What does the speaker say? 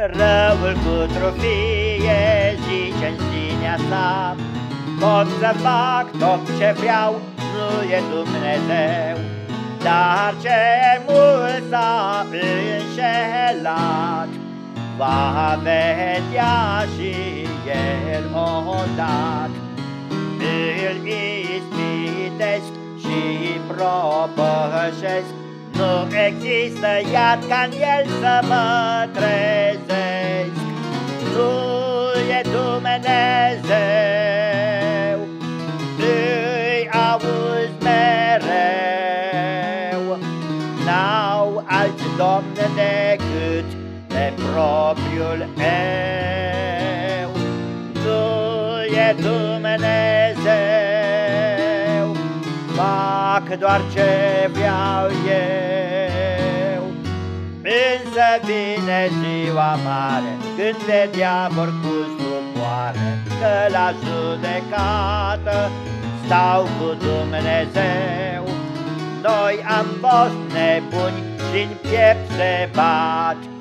Răul cu trufie zice în sinea sa Pot să fac tot ce vreau, nu e Dumnezeu. Dar ce mult s-a înșelat Va vedea și el odată. Îl ispitesc și propășesc Nu există iad ca în el să mă trezesc N-au alți domn decât pe propriul eu Nu e Dumnezeu Fac doar ce vreau eu. Însă vine ziua mare Când de diavol cu stupoare Că la judecată Stau cu Dumnezeu Noi am fost nebuni și-n piept se bat